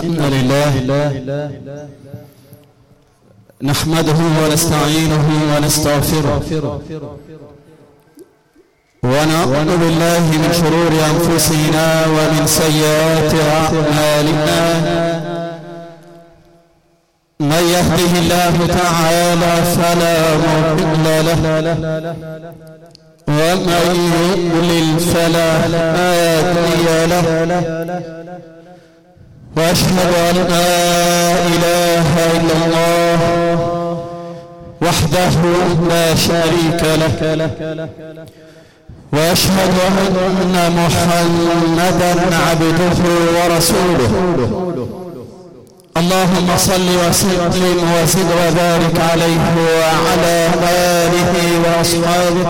الحمد لله. نحمده ونستعينه ونستغفره. ونعوذ بالله من شرور أنفسنا ومن سيئات أعمالنا. من يهده الله تعالى فلا مضل له. ومن يضلل فلا هادي له. وأشهد أن لا إله إلا الله وحده لا شريك له. وأشهد أن محمدا عبده ورسوله. اللهم صل وسلم وزد وبارك عليه وعلى آله وأصحابه.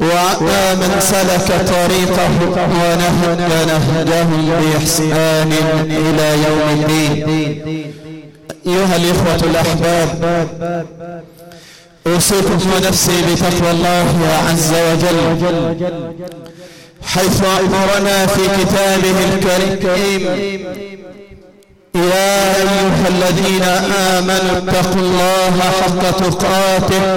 وعلى من سلك طريقه ونهج نهجهم بإحسان إلى يوم الدين. أيها الإخوة الأحباب أوصيكم ونفسي بتقوى الله عز وجل حيث أمرنا في كتابه الكريم يا أيها الذين آمنوا اتقوا الله حق تقاته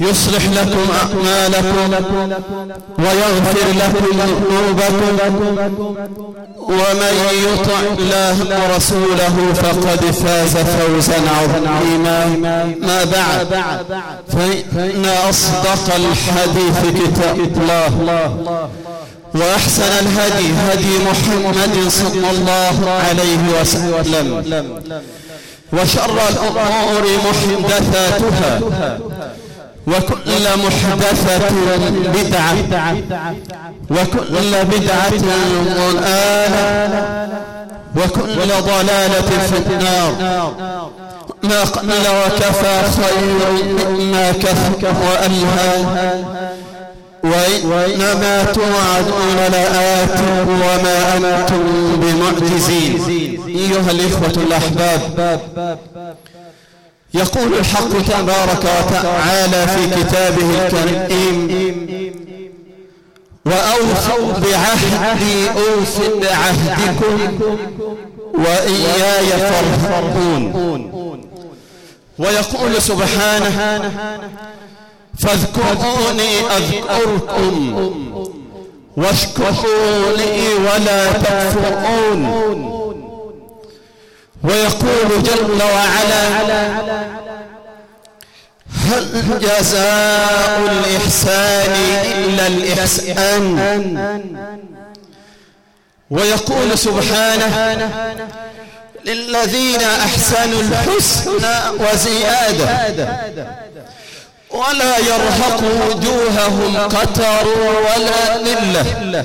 يصلح لكم أعمالكم ويغفر لكم ذنوبكم. ومن يطع الله ورسوله فقد فاز فوزا عظيما. ما بعد فإن أصدق الحديث كتاب الله وأحسن الهدي هدي محمد صلى الله عليه وسلم وشر الأمور محدثاتها. وكل محدثة بدعة. وكل بدعة ضلالة. وكل ضلالة في النار. ما قل وكفى خير مما كفى وألهى وإنما توعدون لآت وما أنتم بمعجزين. أيها الإخوة الأحباب. يقول الحق تبارك وتعالى في كتابه الكريم وأوفوا بعهدي أوف بعهدكم وإياي فارهبون ويقول سبحانه فاذكروني أذكركم واشكروا لي ولا تكفرون. ويقول جل وعلا هل جزاء الإحسان إلا الإحسان؟ ويقول سبحانه للذين أحسنوا الحسنى وزيادة ولا يرهق وجوههم قتر ولا ذلة.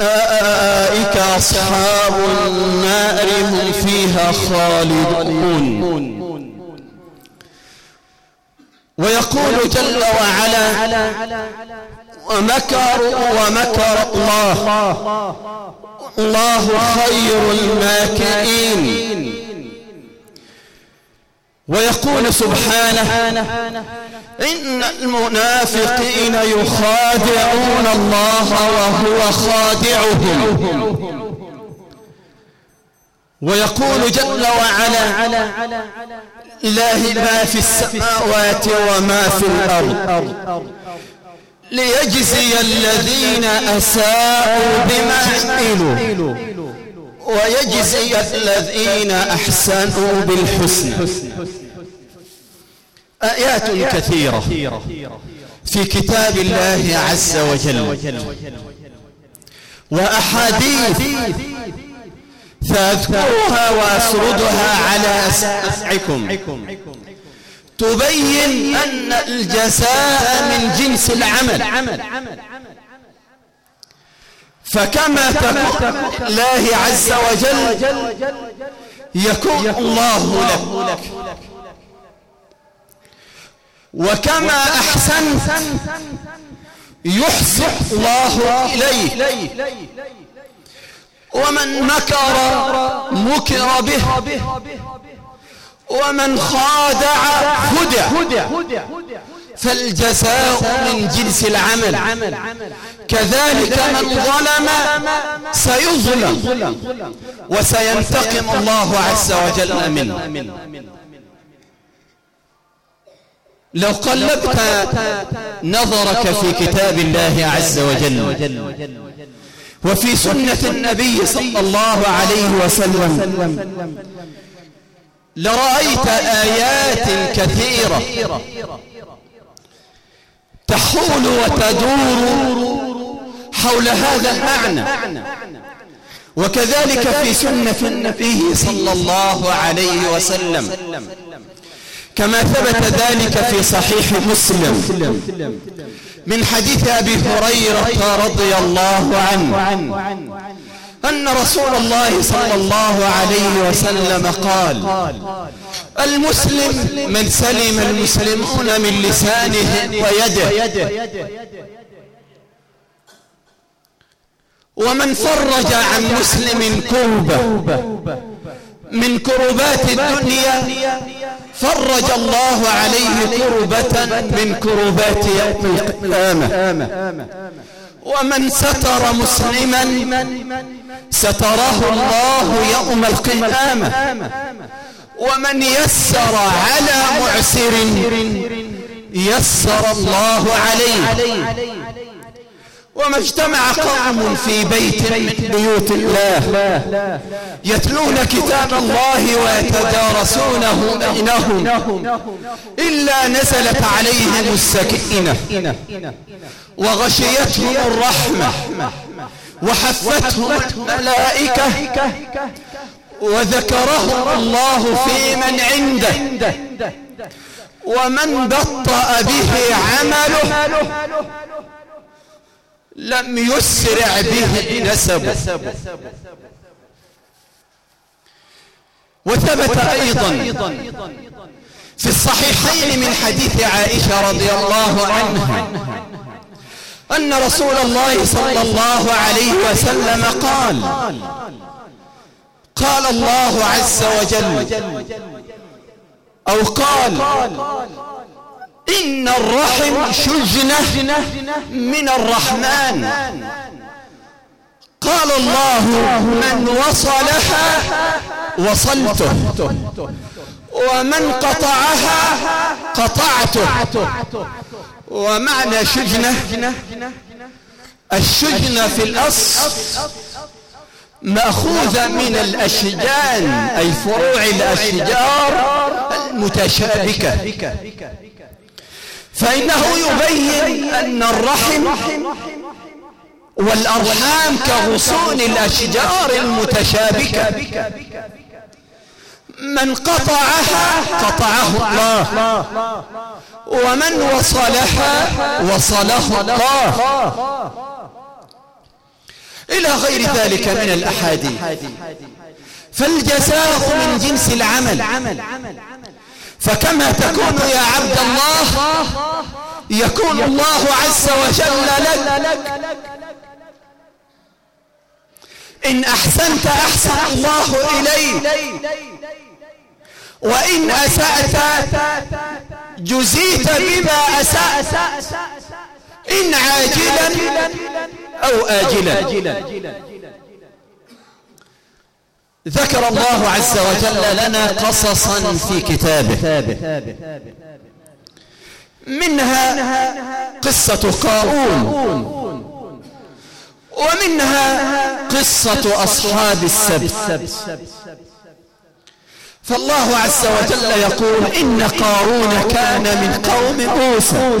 أولئك أصحاب النار هم فيها خالدون. ويقول جل وعلا ومكروا ومكر الله. الله خير الماكرين. ويقول سبحانه إن المنافقين يخادعون الله وهو خادعهم. ويقول جل وعلا إله ما في السماوات وما في الأرض. ليجزي الذين أساءوا بما عملوا. ويجزي الذين أحسنوا بالحسن آيات كثيرة في كتاب الله عز وجل وأحاديث سأذكرها وأسردها على أسمعكم تبين أن الجزاء من جنس العمل. فكما تكون الله عز وجل يكون الله لك. وكما أحسنت يحسن الله إليه ومن مكر مكر به. ومن خادع هدع فالجزاء من جنس العمل. كذلك من ظلم سيظلم وسينتقم الله عز وجل منه. لو قلبت نظرك في كتاب الله عز وجل وفي سنة النبي صلى الله عليه وسلم لرأيت آيات كثيرة تحول وتدور حول هذا المعنى. وكذلك في سنة النبي صلى الله عليه وسلم كما ثبت ذلك في صحيح مسلم من حديث أبي هريرة رضي الله عنه أن رسول الله صلى الله عليه وسلم قال المسلم من سلم المسلمون من لسانه ويده. ومن فرج عن مسلم كربة من كربات الدنيا فرج الله عليه كربة من كربات يوم القيامة. ومن ستر مسلما ستره الله يوم القيامة. ومن يسر على معسر يسر الله عليه. وما اجتمع قوم في بيت من بيوت الله يتلون كتاب الله ويتدارسونه بينهم إلا نزلت عليهم السكينة وغشيتهم الرحمة وحفتهم الملائكة وذكرهم الله في من عنده. ومن بطأ به عمله لم يسرع به نسبه. وثبت أيضا في الصحيحين من حديث عائشة رضي الله عنها أن رسول الله صلى الله عليه وسلم قال قال الله عز وجل أو قال إن الرحم شجنة من الرحمن. قال الله من وصلها وصلته ومن قطعها قطعته. ومعنى شجنة الشجنة في الأصل مأخوذة من الأشجان أي فروع الأشجار المتشابكة. فإنه يبين أن الرحم والأرحام كغصون الأشجار المتشابكة. من قطعها قطعه الله ومن وصلها وصله الله. إلى غير ذلك من الأحاديث فالجزاء من جنس العمل. فكما تكون يا عبد الله يكون الله عز وجل لك. إن أحسنت أحسن الله إليك. وإن أسأت جزيت بما أسأت. إن عاجلا أو آجلا. ذكر الله عز وجل لنا قصصا في كتابه. منها قصة قارون. ومنها قصة أصحاب السبت. فالله عز وجل يقول إن قارون كان من قوم موسى.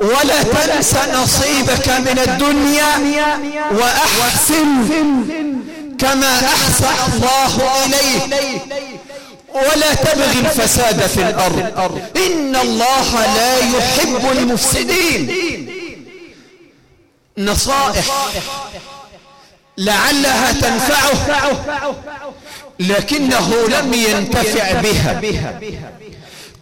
ولا تنس نصيبك من الدنيا وأحسن كما أحسن الله إليك. ولا تبغي الفساد في الأرض. إن الله لا يحب المفسدين. نصائح لعلها تنفعه لكنه لم ينتفع بها.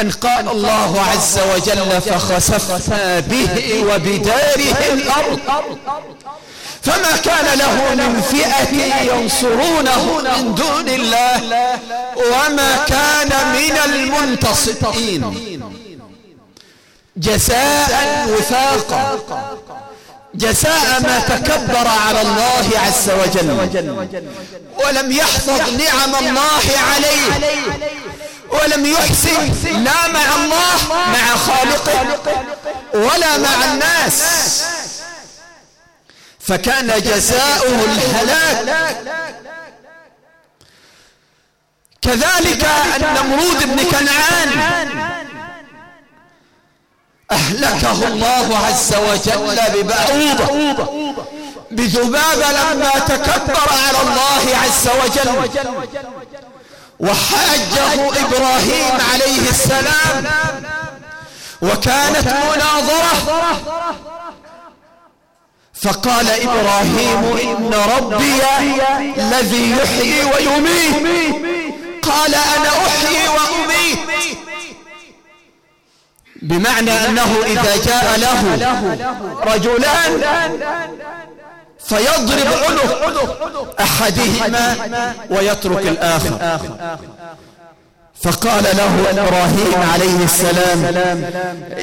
أن قال الله عز وجل فخسفنا به وبداره الأرض. فما كان له من فئة ينصرونه من دون الله وما كان من المنتصرين. جزاء وفاقا جزاء ما تكبر على الله عز وجل. ولم يحفظ نعم الله عليه. ولم يحسن لا مع الله مع خالقه ولا مع الناس. فكان جزاؤه الهلاك. كذلك النمرود بن كنعان أهلكه الله عز وجل ببعوضة بذبابة لما تكبر على الله عز وجل. وحاجه إبراهيم عليه السلام. وكانت مناظرة. فقال إبراهيم إن ربي الذي يحيي ويميت. قال أنا أحيي وأميت. بمعنى أنه إذا جاء له رجلان. فيضرب عنق أحدهما ويترك الآخر. فقال له إبراهيم عليه السلام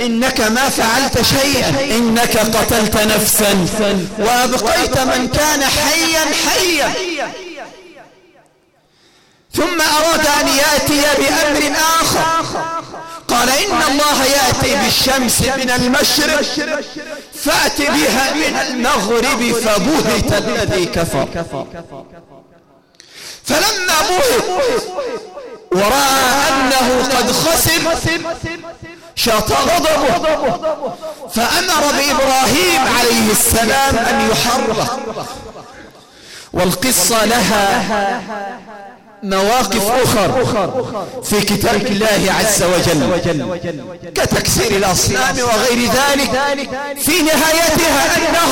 إنك ما فعلت شيئا. إنك قتلت نفسا وأبقيت من كان حيا حيا. ثم أراد أن يأتي بأمر آخر. قال إن الله يأتي بالشمس من المشرق فأت بها من المغرب فبهت الذي كفر. فلما بهت ورأى أنه قد خسر شاط غضبه فأمر بإبراهيم عليه السلام أن يحرق والقصة لها مواقف أخر في كتاب الله عز وجل كتكسير الأصنام وغير ذلك في نهايتها أنه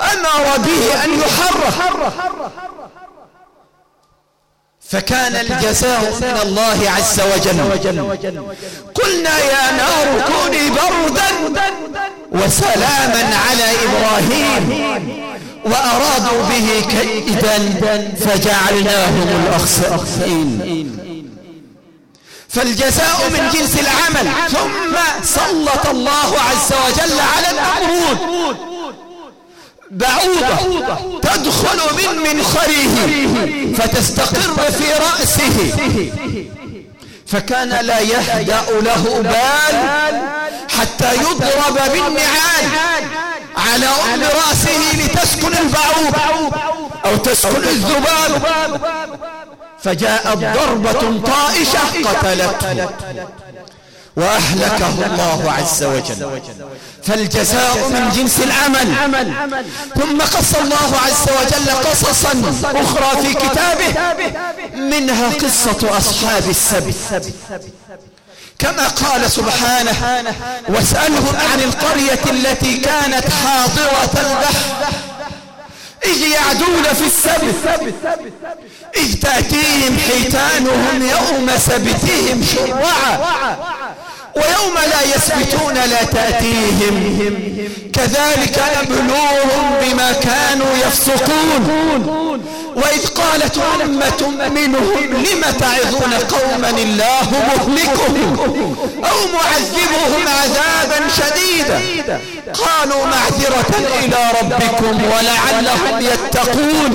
أمر به أن يحرق فكان الجزاء من الله عز وجل. قلنا يا نار كوني بردا وسلاما على إبراهيم. وأرادوا به كيدا فجعلناهم الأخسرين. فالجزاء من جنس العمل ثم سلط الله عز وجل على النمرود بعوضة تدخل من منخره فتستقر في رأسه. فكان لا يهدأ له بال حتى يضرب بالنعال. على أم رأسه لتسكن البعوض أو تسكن الذباب. فجاءت ضربة طائشة قتلته. وأهلكه الله عز وجل. فالجزاء من جنس العمل. ثم قص الله عز وجل قصصا أخرى في كتابه. منها قصة أصحاب السبت. كما قال سبحانه واسألهم عن القرية التي كانت حاضرة البحر إذ يعدون في السبت إذ تأتيهم حيتانهم يوم سبتهم شرعا. ويوم لا يسبتون لا تأتيهم. كذلك نبلوهم بما كانوا يفسقون. وإذ قالت أمة منهم لم تعظون قوما الله مهلكهم أو معذبهم عذابا شديدا؟ قالوا معذرة إلى ربكم ولعلهم يتقون.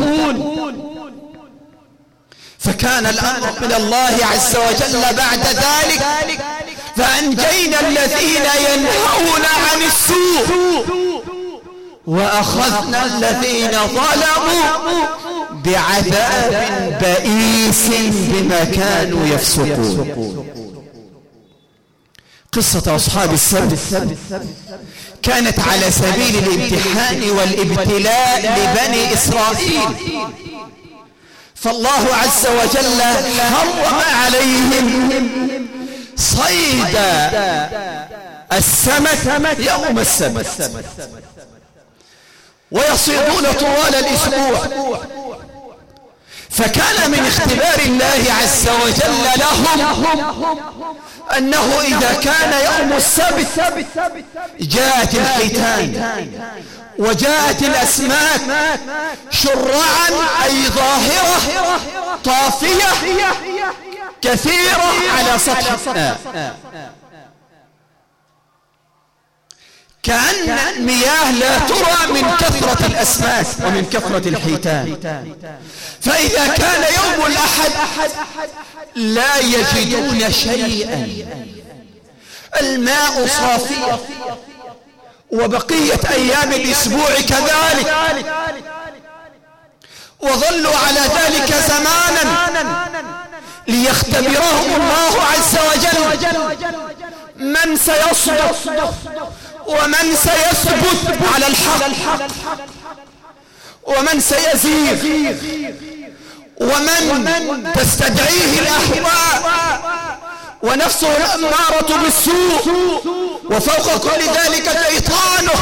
فكان الأمر من الله عز وجل بعد ذلك. فأنجينا الذين ينهون عن السوء وأخذنا الذين ظلموا بعذاب بئيس بما كانوا يفسقون. قصة أصحاب السبت كانت على سبيل الامتحان والابتلاء لبني إسرائيل. فالله عز وجل حرم عليهم صيد السمك يوم السبت. ويصيدون طوال الأسبوع. فكان من اختبار الله عز وجل لهم أنه إذا كان يوم السبت جاءت الحيتان. وجاءت الأسماك شرعا أي ظاهرة طافية. كثيرة على سطح. كأن المياه لا ترى من كثرة الأسماك ومن كثرة الحيتان. فإذا كان يوم الأحد لا يجدون شيئا. الماء صافية. وبقية أيام الأسبوع كذلك. وظلوا على ذلك زمانا. ليختبرهم الله عز وجل. من سيصدق ومن سيثبت على الحق ومن سيزيغ ومن تستدعيه الأهواء ونفسه الأمارة بالسوء وفوق كل ذلك شيطانه.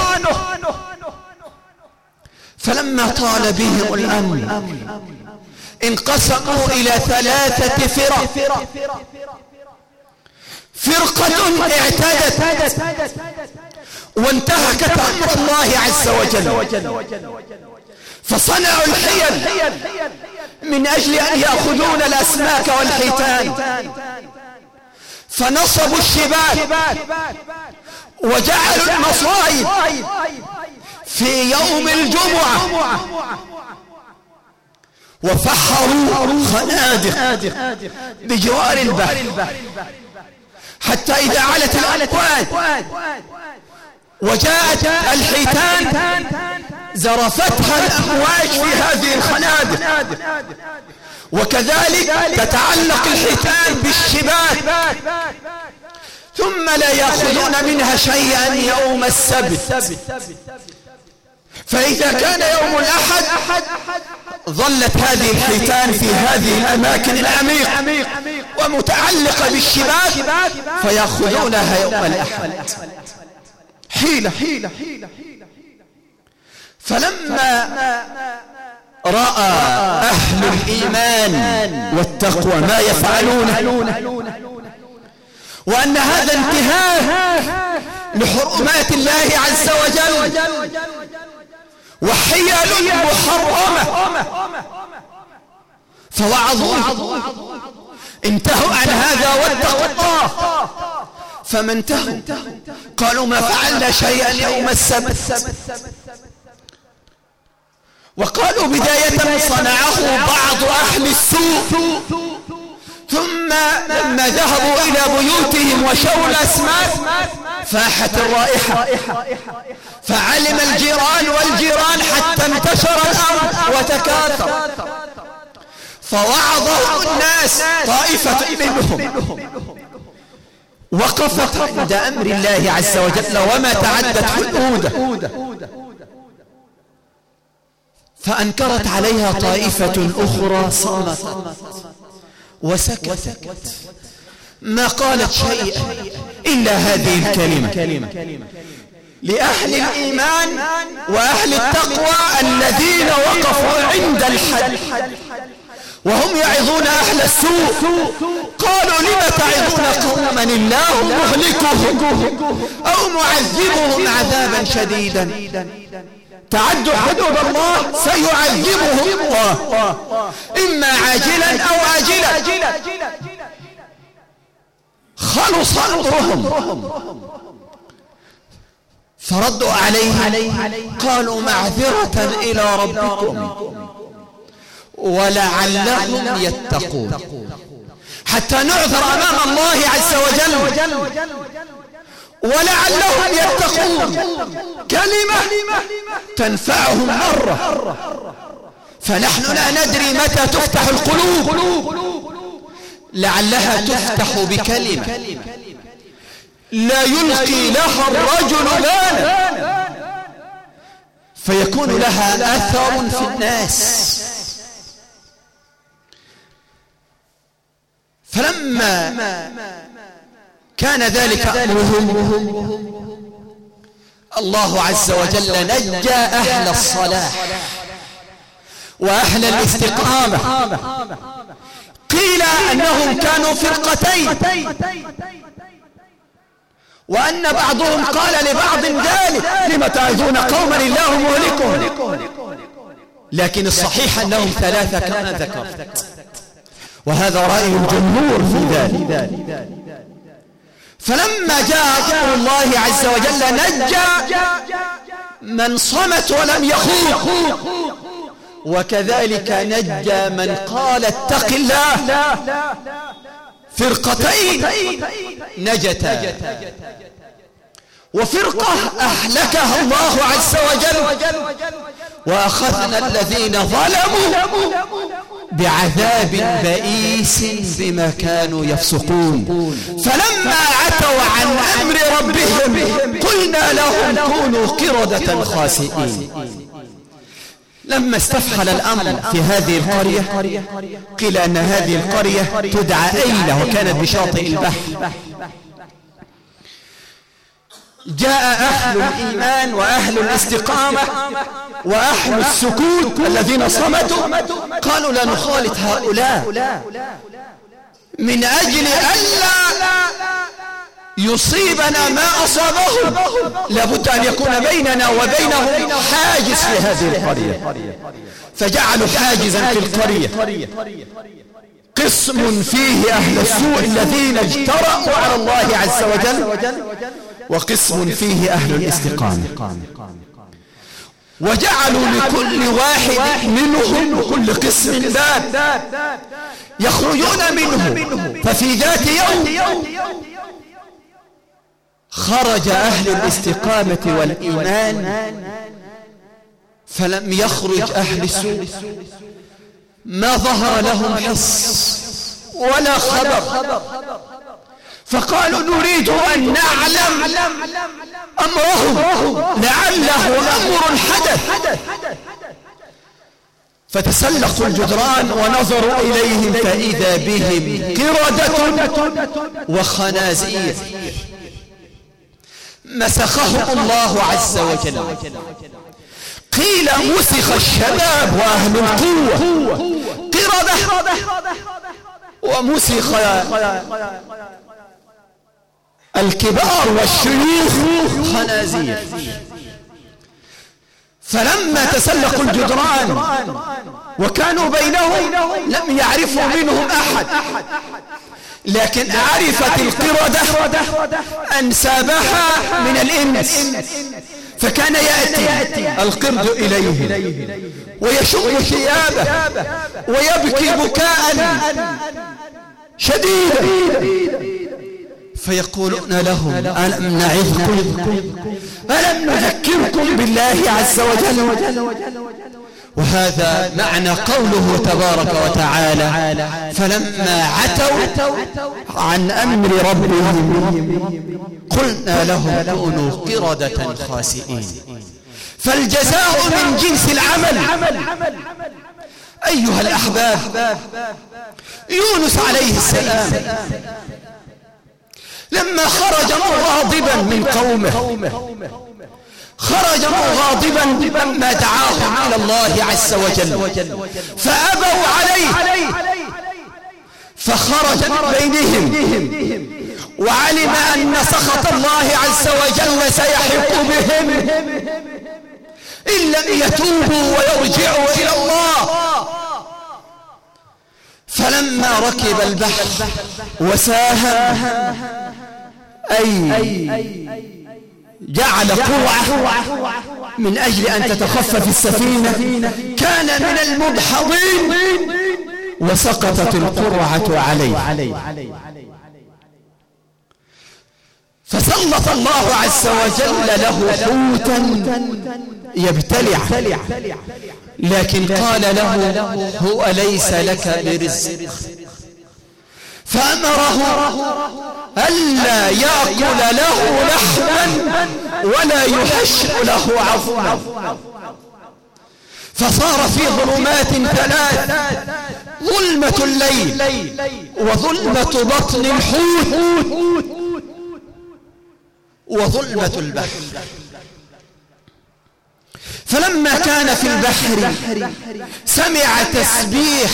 فلما طال بهم الأمر انقسموا إلى ثلاثة فرق. فرقة اعتدت وانتهكت أمر الله عز وجل. فصنعوا الحيل من أجل أن يأخذون الأسماك والحيتان. فنصبوا الشباك وجعلوا المصائب في يوم الجمعة. وفحروا خنادق بجوار البحر. حتى إذا علت الأمواج وجاءت الحيتان زرفتها الأمواج في هذه الخنادق. وكذلك تتعلق الحيتان بالشباك. ثم لا يأخذون منها شيئا يوم السبت. فإذا كان يوم الأحد ظلت هذه الحيتان في هذه الأماكن العميقة ومتعلقة بالشباك فيأخذونها يوم الأحد. حيلة حيلة فلما رأى أهل الإيمان والتقوى ما يفعلون وأن هذا انتهاء لحرمات الله عز وجل. وحيل محرمة. فوعظوا انتهوا عن هذا واتقوا الله. فما انتهوا قالوا ما فعلنا شيئا يوم السبت. وقالوا بداية صنعه بعض أهل السوء. ثم لما ذهبوا إلى بيوتهم وشوا الأسماك فاحت الرائحة. فعلم الجيران والجيران حتى انتشر الأمر وتكاثر. فوعظه الناس طائفة منهم. وقفت عند أمر الله عز وجل وما تعدت حدوده. فأنكرت عليها طائفة أخرى صامت. وسكتت ما قالت شيئا إلا هذه الكلمة. لأهل الإيمان وأهل التقوى الذين وقفوا عند الحد. وهم يعظون أهل السوء. قالوا لم تعظون قوما الله مهلكهم أو معذبهم عذابا شديدا. تعدوا حدود الله سيعذبهم الله. إما عاجلا أو آجلا. خلص أمرهم. فردوا عليه قالوا معذرة إلى ربكم. ولعلهم يتقون. حتى نعذر أمام الله عز وجل. ولعلهم يتقون. كلمة تنفعهم مرة. فنحن لا ندري متى تفتح القلوب. لعلها تفتح بكلمة. لا يلقي لها الرجل بالا فيكون لها أثر في الناس. فلما كان ذلك أمرهم الله عز وجل نجى أهل الصلاح وأهل الاستقامة. قيل أنهم كانوا فرقتين. وأن بعضهم قال لبعض ذلك لم تعذون قوما الله مهلكهم؟ لكن الصحيح أنهم ثلاثة كما ذكرت. وهذا رأي الجمهور في ذلك. فلما جاء قول الله عز وجل نجى من صمت ولم يخوض. وكذلك نجى من قال اتق الله. فرقتين نجتا. وفرقة أهلكها الله عز وجل. وأخذنا الذين ظلموا بعذاب بئيس بما كانوا يفسقون. فلما عتوا عن أمر ربهم قلنا لهم كونوا قردة خاسئين. لما استفحل الأمر في هذه القرية قيل أن هذه القرية تدعى أيلة وكانت بشاطئ البحر. جاء أهل الإيمان وأهل الاستقامة وأهل السكوت الذين صمتوا قالوا لا نخالط هؤلاء من أجل ألا يصيبنا ما أصابهم. لابد أن يكون بيننا وبينهم حاجز في هذه القرية. فجعلوا حاجزا في القرية. قسم فيه أهل السوء الذين اجترأوا على الله عز وجل وقسم فيه أهل الاستقامة. وجعلوا لكل واحد منهم كل قسم باب يخرجون منه ففي ذات يوم خرج أهل الاستقامة والإيمان فلم يخرج أهل السوء. ما ظهر لهم حص ولا خبر. فقالوا نريد أن نعلم أمرهم. لعله أمر حدث. فتسلقوا الجدران ونظروا إليهم فإذا بهم قردة وخنازير. مسخهم الله عز وجل. قيل مسخ الشباب وأهل القوة. قردة ومسخ الكبار والشيوخ. خنازير. فلما تسلقوا الجدران وكانوا بينهم لم يعرفوا منهم أحد. لكن عرفت القردة أنسابها من الإنس. فكان يأتي القرد إليه ويشق ثيابه ويبكي بكاء شديدا. فيقولون لهم ألم نعظكم؟ ألم نذكركم بالله عز وجل. وهذا معنى قوله تبارك وتعالى فلما عتوا عن أمر ربهم قلنا لهم كونوا قردة خاسئين. فالجزاء من جنس العمل. أيها الأحباب يونس عليه السلام لما خرج مغاضبا من قومه خرج مغاضبا لما دعاهم إلى الله عز وجل. فأبوا عليه. فخرج من بينهم. وعلم أن سخط الله عز وجل سيحق بهم. إن لم يتوبوا ويرجعوا إلى الله. فلما ركب البحر وساهم أي جعل قرعة من أجل أن تتخفف السفينة. كان من المدحضين. وسقطت القرعة عليه. فسلط الله عز وجل له حوتا يبتلع. لكن قال له هو ليس لك برزق. فأمره ألا يأكل له لحما ولا يحشر له عظما فصار في ظلمات ثلاث ظلمة الليل وظلمة بطن الحوت وظلمة البحر. فلما كان في البحر سمع تسبيح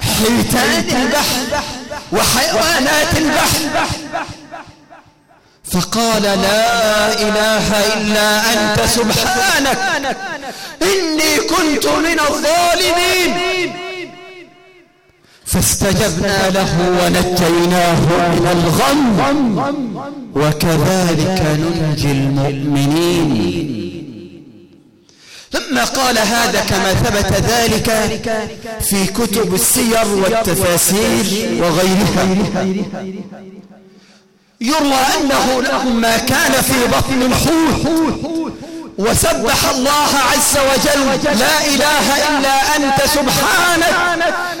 حيتان البحر وحيوانات البحر. فقال لا إله إلا أنت سبحانك. إني كنت من الظالمين. فاستجبنا له ونجيناه من الغم. وكذلك ننجي المؤمنين. لما قال هذا كما ثبت ذلك في كتب السير والتفاسير وغيرها. يروى أنه لما كان في بطن الحوت وسبح الله عز وجل لا إله إلا أنت سبحانك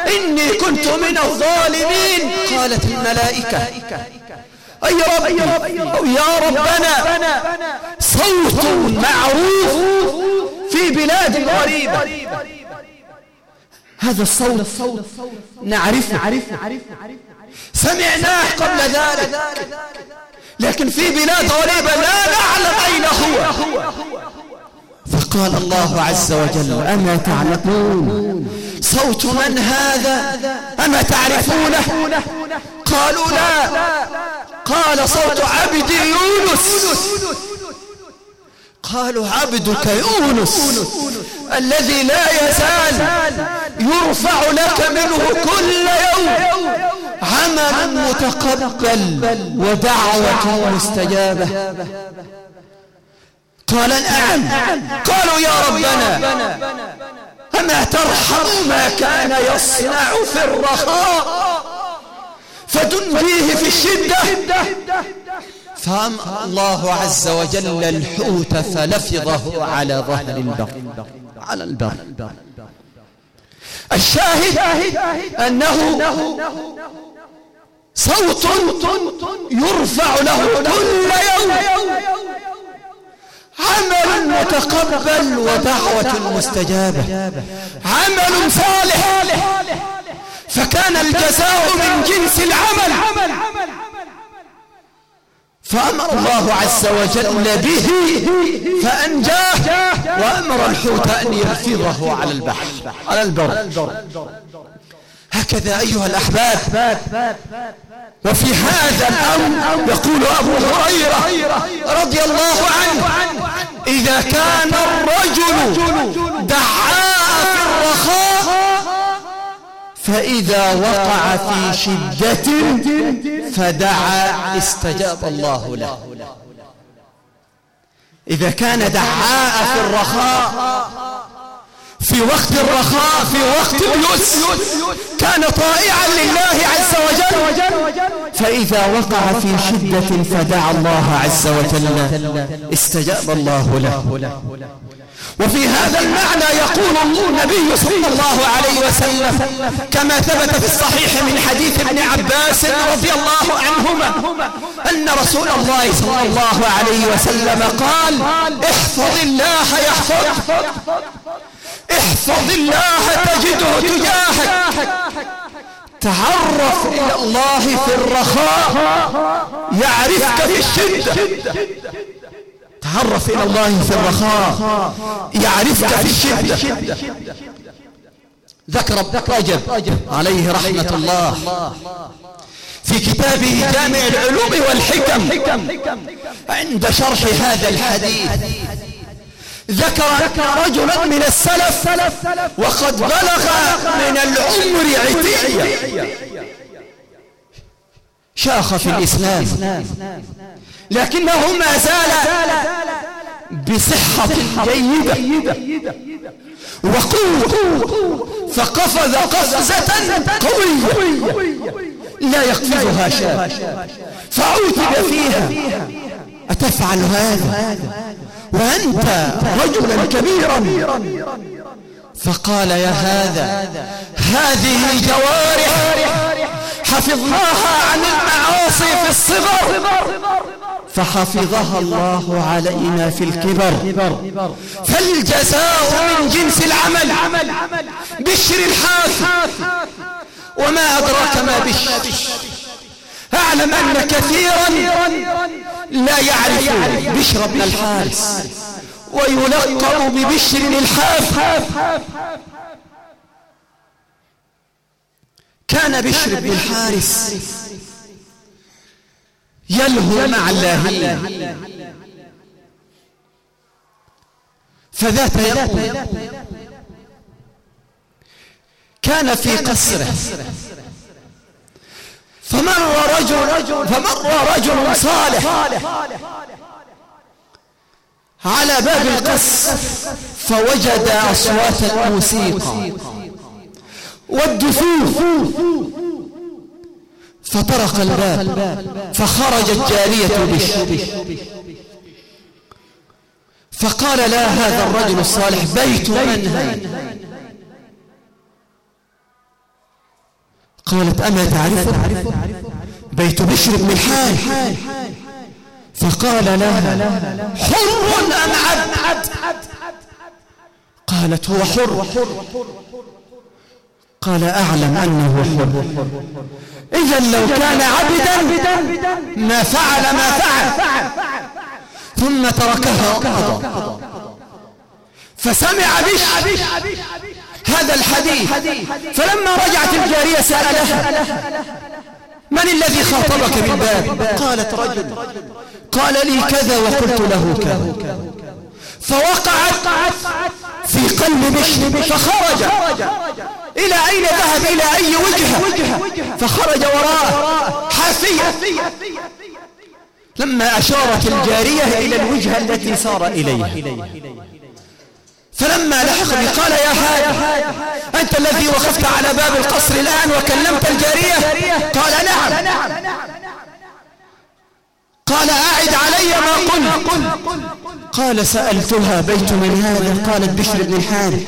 إني كنت من الظالمين قالت الملائكة. أي رب أو يا ربنا صوت معروف في بلاد غريبة. هذا الصوت نعرفه. سمعناه قبل ذلك. لكن في بلاد غريبة لا نعلم أين هو. فقال الله عز وجل أما تعلمون صوت من هذا؟ أما تعرفونه؟ قالوا لا. قال صوت عبد يونس. قالوا عبدك يونس الذي لا يزال يرفع لك منه كل يوم عمل متقبل ودعوة مستجابة. قال نعم. قالوا يا ربنا أما ترحم ما كان يصنع في الرخاء فتنجيه في الشدة. فأمر الله عز وجل الحوت فلفظه على ظهر البر. على البر. الشاهد أنه صوت يرفع له كل يوم. عمل متقبل ودعوة مستجابة. عمل صالح. فكان الجزاء من جنس العمل. فأمر الله عز وجل به فأنجاه وأمر الحوت أن يلفظه على البحر على البر. هكذا أيها الأحباب وفي هذا الأمر يقول أبو هريرة رضي الله عنه إذا كان الرجل دعاء في الرخاء فإذا وقع في شدة فدعا استجاب الله له. إذا كان دعاء في الرخاء في وقت الرخاء في وقت اليس كان طائعا لله عز وجل. فإذا وقع في شدة فدعا الله عز وجل. استجاب الله له. وفي هذا المعنى يقول النبي صلى الله عليه وسلم كما ثبت في الصحيح من حديث ابن عباس رضي الله عنهما أن رسول الله صلى الله عليه وسلم قال احفظ الله يحفظ احفظ الله تجده تجاهك تعرف إلى الله في الرخاء يعرفك في الشدة. تعرف إلى الله في الرخاء. يعرفك في الشدة. ذكر رجب عليه رحمة الله. في كتابه جامع العلوم والحكم. عند شرح هذا الحديث. ذكر رجلا من السلف وقد بلغ من العمر عتية شاخ في الإسلام. لكنه ما زال بصحة جيدة. وقوة فقفز قفزة قوية. لا يقفزها شاب. فعوتب فيها. أتفعل هذا؟ وأنت رجلا كبيرا. فقال يا هذا هذه جوارح حفظناها عن المعاصي في الصغر. فحفظها الله علينا في الكبر. فالجزاء من جنس العمل بشر الحافي وما أدراك ما بشر أعلم أن كثيرا لا يعرف بشر بن الحارس ويلقب ببشر الحاف. كان بشر بن الحارس يلهو مع الله. فذات يوم كان في قصره. فمر رجل فمر رجل صالح على باب القصر. فوجد أصوات الموسيقى والدفوف. فطرق الباب فخرجت جارية بش فقال لا هذا الرجل الصالح بيت من قالت أما تعرفه؟ بيت بشر بن الحال فقال لها حر أم عبد قالت هو حر. قال أعلم أنه حر. إذا لو كان عبدا ما فعل ما فعل ثم تركها وقضى. فسمع بش هذا الحديث. فلما رجعت الجارية سألها من الذي خاطبك بالباب؟ قالت رجل قال لي كذا وقلت له كذا. فوقعت في قلب بشر فخرج. إلى أين ذهب؟ إلى أي وجهة؟ فخرج وراءه حافية. لما أشارت الجارية إلى الوجهة التي سار إليها. فلما لحق بي قال يا هذا أنت الذي وقفت على باب القصر الآن وكلمت الجارية؟ قال نعم. قال أعد علي ما قلت. قال سألتها بيت من هذا؟ قالت بشر بن الحارث.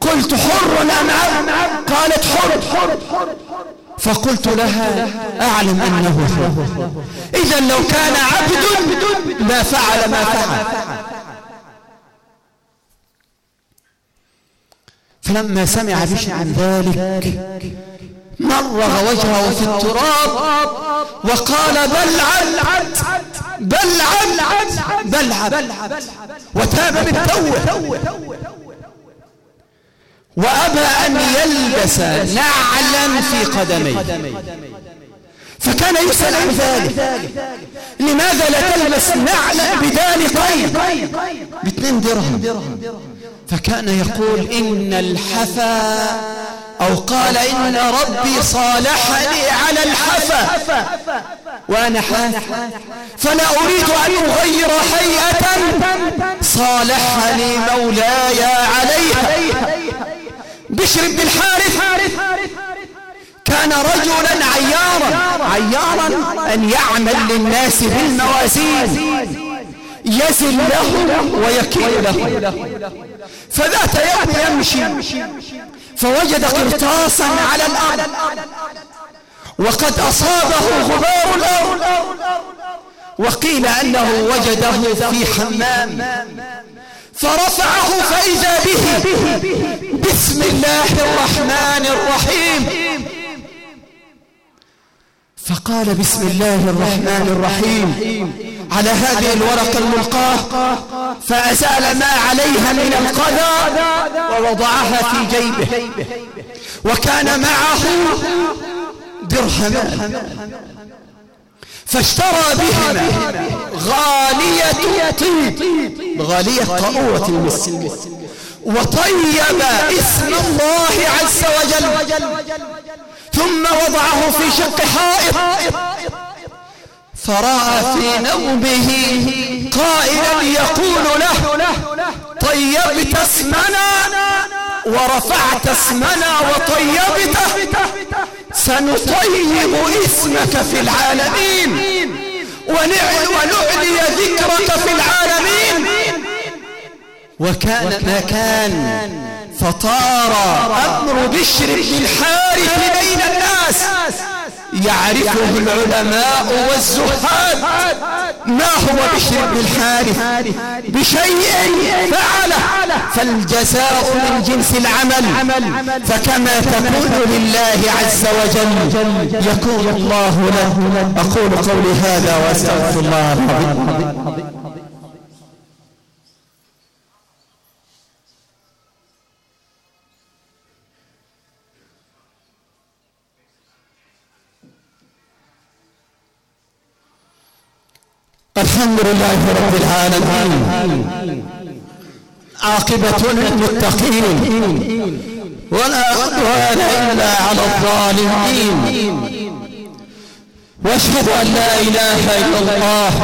قلت حر أم عبد قالت حر. فقلت لها أعلم أنه حر. إذا لو كان عبد ما فعل ما فعل. فلما سمع بشر عن ذلك مرغ وجهه في التراب وقال بلعت بلعت بلعت وتاب بالتوبة. وأبى أن يلبس نعلا في قدميه. فكان يسأل عن ذلك. لماذا لا تلبس نعلا بدالقين باثنين درهم. فكان يقول إن الحفا أو قال إن ربي صالحني على الحفا. وأنا حاف. فلا أريد أن أغير هيئة صالحني مولاي عليها. بشر بن الحارث كان رجلا عيارا عيارا أن يعمل للناس بالموازين يزن له ويكيل له فذات يوم يمشي. فوجد قرطاسا على الأرض. وقد أصابه غبار الأرض. وقيل أنه وجده في حمام. فرفعه فإذا به. بسم الله الرحمن الرحيم. فقال بسم الله الرحمن الرحيم. على هذه الورقة الملقاة فأزال ما عليها من القذى ووضعها في جيبه. وكان معه درهمان. فاشترى بهما غالية طيب غالية قؤوة المسلم وطيب اسم الله عز وجل. ثم وضعه في شق حائط. فرأى في نومه قائلا يقول له طيبت اسمنا ورفعت اسمنا وطيبته سنطيب اسمك في العالمين ونعلي ذكرك في العالمين. وكان ما كان فطار أمر بشر بن الحارث بين الناس. يعرفه العلماء والزهاد. ما هو بشر بن الحارث؟ بشيء فعله فالجزاء من جنس العمل. فكما تكون لله عز وجل يكون الله له. أقول قولي هذا وأستغفر الله العظيم. الحمد لله رب العالمين. عاقبة للمتقين ولا عدوان إلا على الظالمين. واشهد أن لا إله إلا الله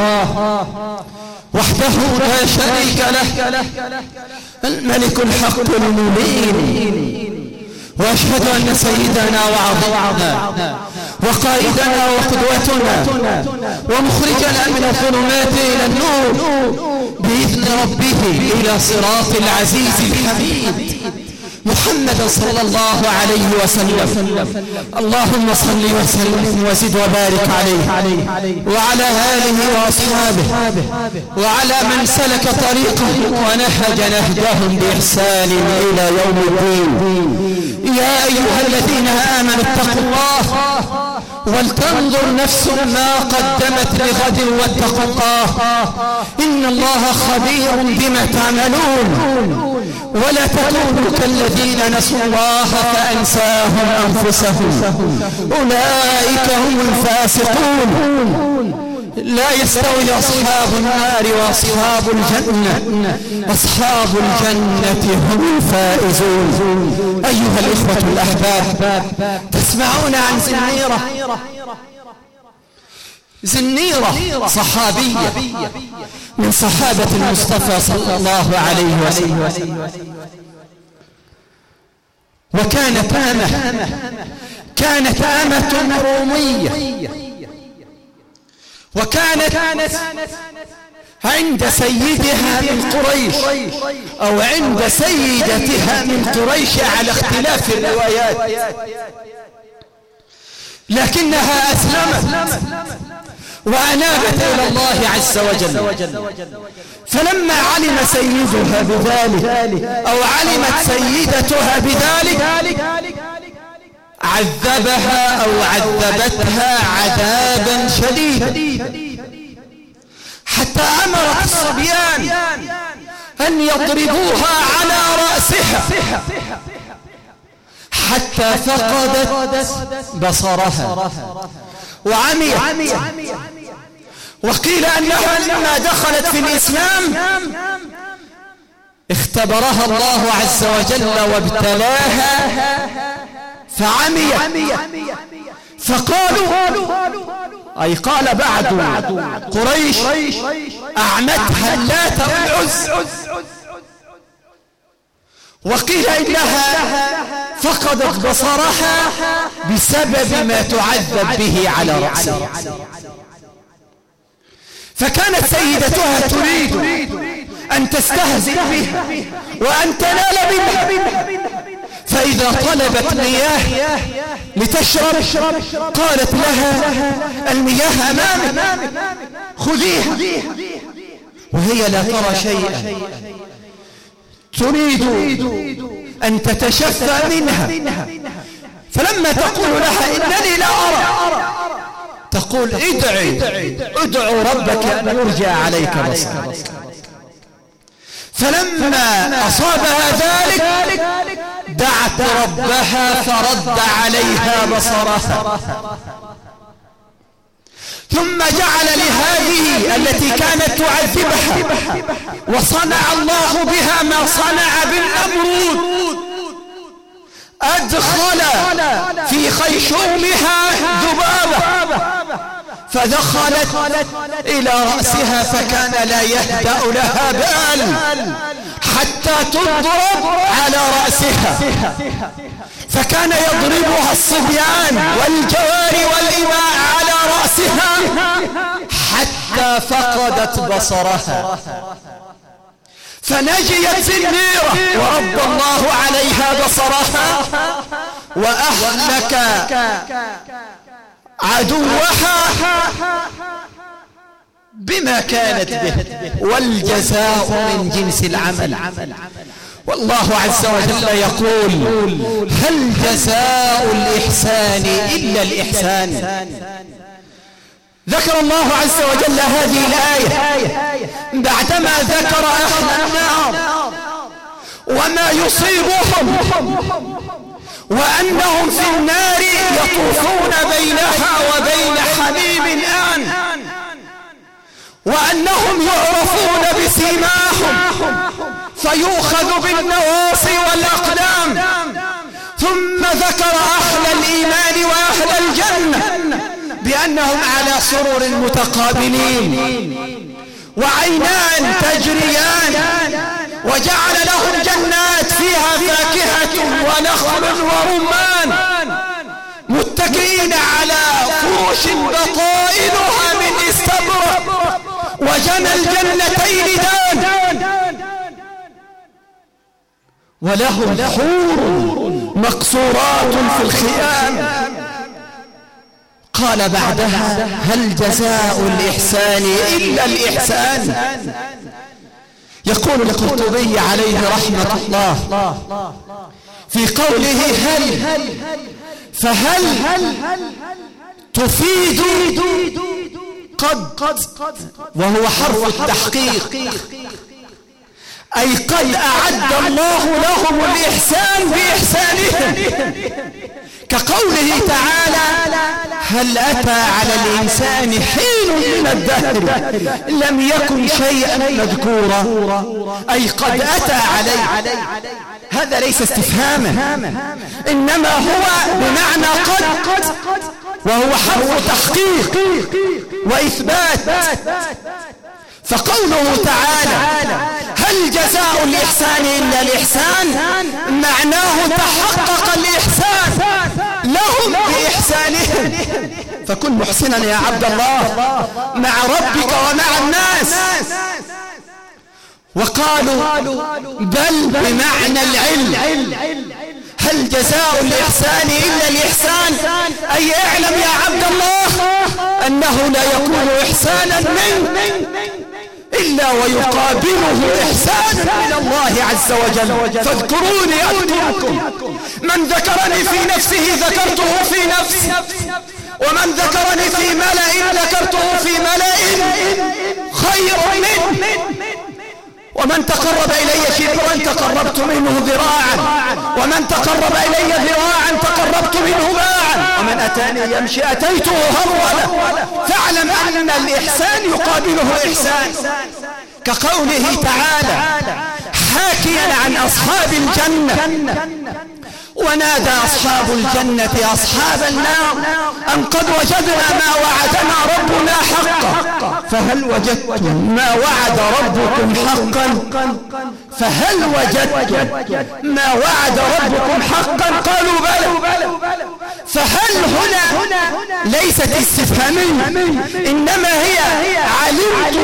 وحده لا شريك له الملك الحق المبين. وأشهد أن سيدنا وعظمنا وقائدنا وقدوتنا ومخرجنا من الظلمات إلى النور بإذن ربه إلى صراط العزيز الحميد. محمد صلى الله عليه وسلم. اللهم صل وسلم وزد وبارك عليه. وعلى آله وأصحابه. وعلى من سلك طريقه ونهج نهجهم بإحسان إلى يوم الدين. يا أيها الذين آمنوا اتقوا الله. ولتنظر نفس ما قدمت لغد واتقوا الله إن الله خبير بما تعملون. ولا تكونوا كالذين نسوا الله فأنساهم أنفسهم. أولئك هم الفاسقون. لا يستوي أصحاب النار وأصحاب الجنة. أصحاب الجنة هم الفائزون. أيها الإخوة الأحباب تسمعون عن زنيرة. زنيرة. صحابية. من صحابة المصطفى صلى الله عليه وسلم. وكانت آمة كانت آمة رومية. وكانت عند سيدها من قريش أو عند سيدتها من قريش على اختلاف الروايات. لكنها أسلمت. وأنابت إلى الله عز وجل. فلما علم سيدها بذلك أو علمت سيدتها بذلك عذبها أو عذبتها عذابا شديدا. حتى أمرت الصبيان أن يضربوها على رأسها. حتى فقدت بصرها. وعميت. وقيل أنها لما دخلت في الإسلام اختبرها الله عز وجل وابتلاها فعميت. فقالوا أي قال بعد قريش أعمتها اللات والعز. وقيل إنها فقدت بصرها بسبب ما تعذب به على رأسها فكانت سيدتها تريد أن تستهزئ بها وأن تنال منها فإذا طلبت مياه لتشرب قالت لها المياه أمامك خذيها. وهي لا ترى شيئا. تريد أن تتشفى منها. فلما تقول لها إنني لا أرى تقول ادعي ادعو ربك أن يرجع عليك بصرك. فلما أصابها ذلك دعت ربها فرد عليها بصرها. ثم جعل لهذه التي كانت تعذبها. وصنع الله بها ما صنع بالنمرود أدخل في خيشومها ذبابة. فدخلت إلى رأسها فكان لا يهدأ لها بال. حتى تضرب على رأسها. فكان يضربها الصبيان والجواري والإماء على رأسها حتى فقدت بصرها. فنجيت زنيرة ورد الله عليها بصرها وأهلك عدوها. بما كانت به والجزاء من جنس العمل. والله عز وجل يقول هل جزاء الإحسان إلا الإحسان؟ ذكر الله عز وجل هذه الآية بعدما ذكر أهل النار وما يصيبهم وأنهم في النار يطوفون بينها وبين حميم آن. وأنهم يعرفون بسيماهم. فيؤخذ بالنواصي والأقدام. ثم ذكر أهل الإيمان وأهل الجنة بأنهم على سرر متقابلين. وعينان تجريان. وجعل لهم جنات فيها فاكهة ونخل ورمان. متكئين على فروش بطائنها من وجنى الجنتين دان. ولهم حور مقصورات في الخيام. قال بعدها هل جزاء الإحسان إلا الإحسان؟ يقول القرطبي عليه رحمة الله في قوله هل فهل تفيد قد وهو حرف التحقيق. أي قد أعد الله لهم الإحسان بإحسانهم. كقوله تعالى هل أتى على الإنسان حين من الدهر لم يكن شيئا مذكورا؟ أي قد أتى عليه. هذا ليس استفهاما. إنما هو بمعنى قد وهو حرف تحقيق وإثبات. فقوله تعالى هل جزاء الإحسان إلا الإحسان؟ معناه تحقق الإحسان فكن محسنا يا عبد الله. مع ربك ومع الناس. وقالوا بل بمعنى العلم. هل جزاء الإحسان إلا الإحسان؟ أي اعلم يا عبد الله أنه لا يكون إحسانا منك إلا ويقابله إحسان من الله عز وجل. فاذكروني أذكركم. من ذكرني في نفسه ذكرته في نفسي ومن ذكرني في ملأ ذكرته في ملأ خير منه ومن تقرب إلي شبرا تقربت منه ذراعا. ومن تقرب إلي ذراعا تقربت منه باعا ومن أتاني يمشي أتيته هرولا فاعلم أن الإحسان يقابله إحسان كقوله تعالى حاكيا عن أصحاب الجنة. ونادى أصحاب الجنة أصحاب النار أن قد وجدنا ما وعدنا ربنا حقا. فهل وجدتم ما وعد ربكم حقا؟ فهل وجدتم ما وعد ربكم حقا؟ قالوا بلى. فهل هنا ليست استفهامية إنما هي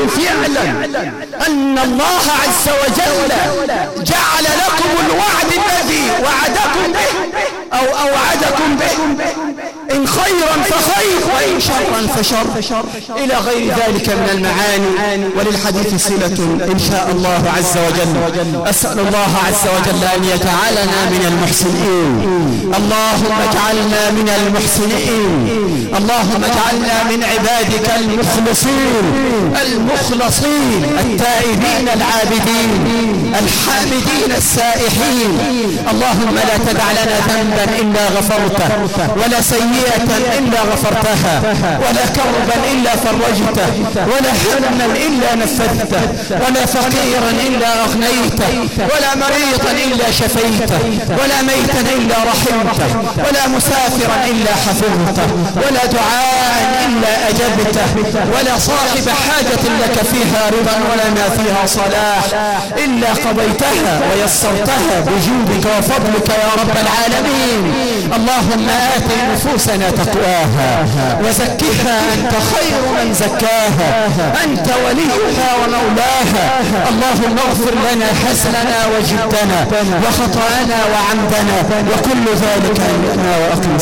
فعلا أن الله عز وجل جعل لكم الوعد الذي وعدكم به أو أوعدكم به. إن خيرا فخير وإن شرا فشر. إلى غير ذلك من المعاني. وللحديث صلة إن شاء الله عز وجل. أسأل الله عز وجل أن يجعلنا من المحسنين. اللهم اجعلنا من المحسنين. اللهم اجعلنا من عبادك المخلصين. المخلصين التائبين العابدين الحامدين السائحين. اللهم لا تدع لنا ذنبا إلا غفرته. ولا سيئة إلا غفرتها ولا كربا إلا فرجته ولا هما إلا نفذته ولا فقيرا إلا أغنيته ولا مريضا إلا شفيته ولا ميتا إلا رحمته ولا مسافرا إلا حفظته ولا دعاء إلا أجبته ولا صاحب حاجة لك فيها رضا ولا ما فيها صلاح إلا قضيتها ويسرتها بجودك وفضلك يا رب العالمين. اللهم آت نفوسنا تقواها وزكها أنت خير من زكاها. أنت وليها ومولاها. اللهم اغفر لنا حسننا وجدنا وخطأنا وعمدنا. وكل ذلك عندنا وأقم